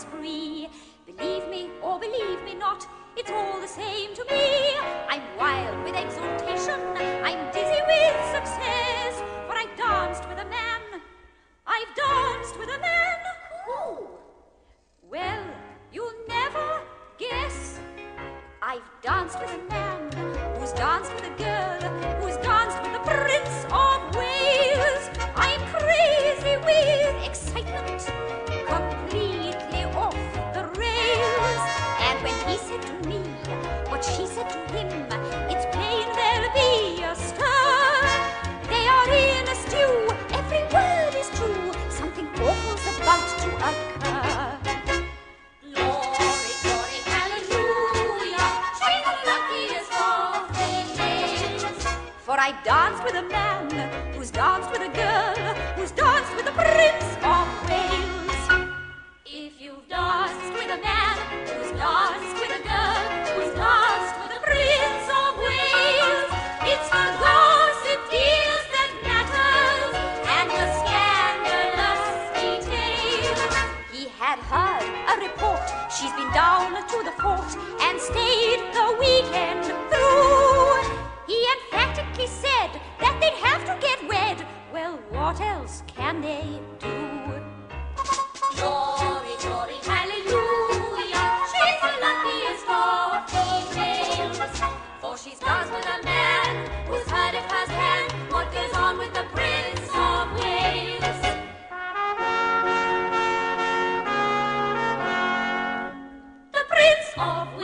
spree. Believe me or believe me not, it's all the same to me. I'm wild with exultation, I'm dizzy with success. For I danced with a man, I've danced with a man. Who? Well, you'll never guess. I've danced with a man who's danced with a girl who's danced it's plain there'll be a stir. They are in a stew, every word is true. Something awful's about to occur. For I danced with a man who's danced with a girl Had heard a report she's been down to the fort and stayed the weekend through. He emphatically said that they'd have to get wed. Well, what else can they do? Glory, glory, hallelujah. She's the luckiest of females. For she's does with a man who's heard it firsthand what goes on with the of